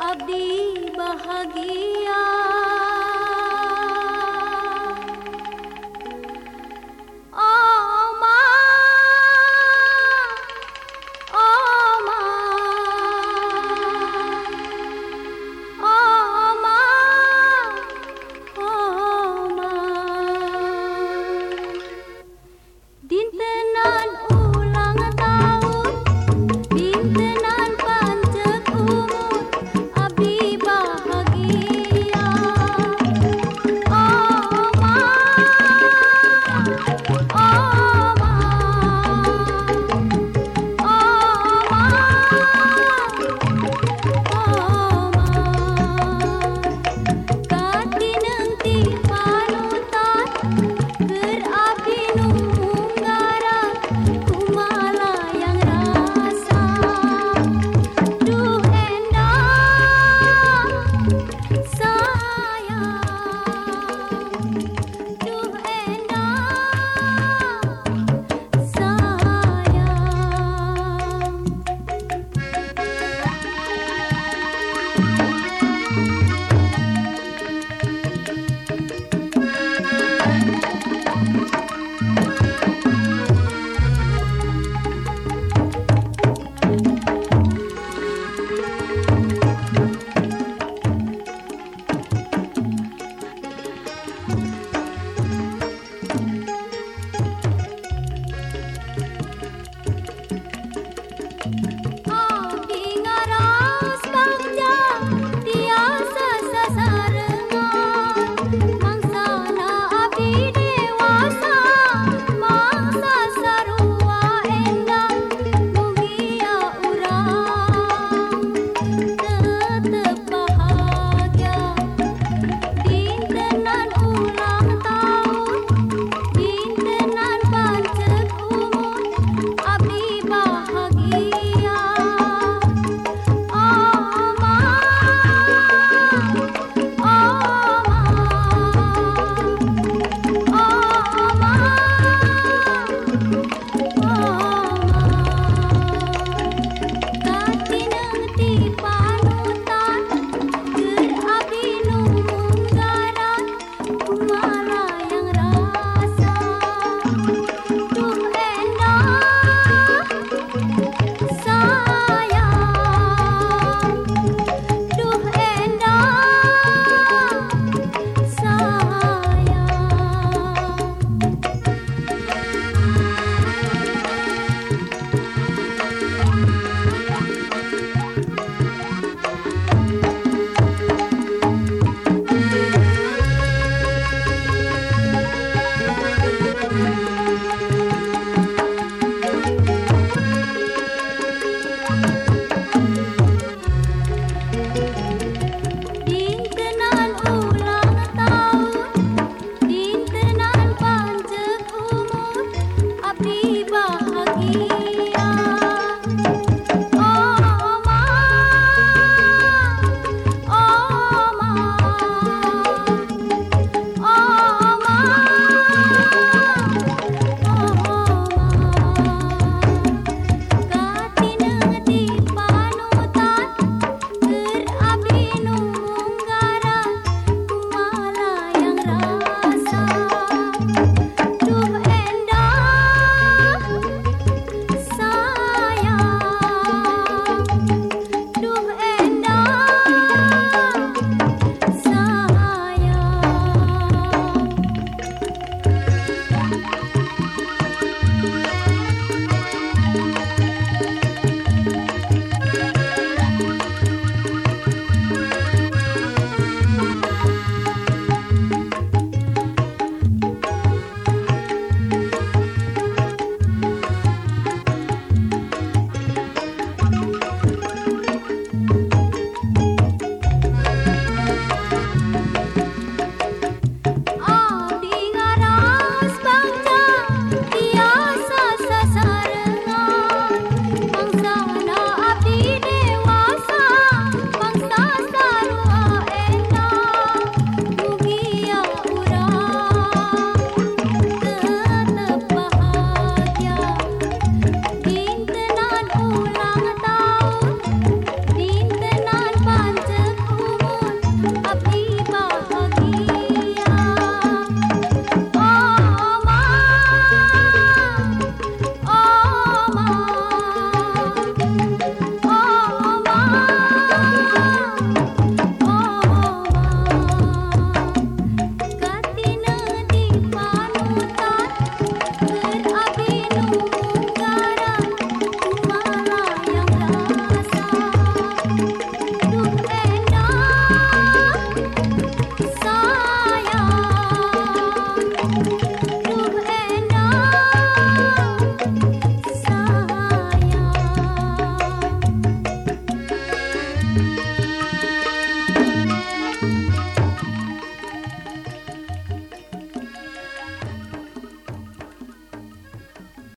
अभी बह गया।